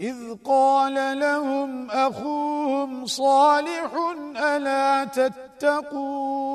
إذ قال لهم أخوهم صالح ألا تتقون